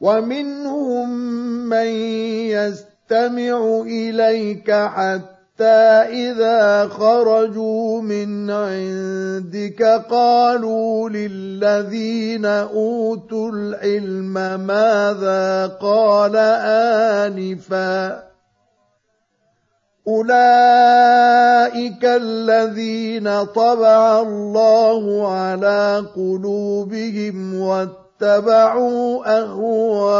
ومنهم من يستمع إليك حتى إذا خرجوا من عندك قالوا للذين أوتوا العلم ماذا قال آنفاً أولئك الذين طبع الله على قلوبهم واتبعوا أهواءهم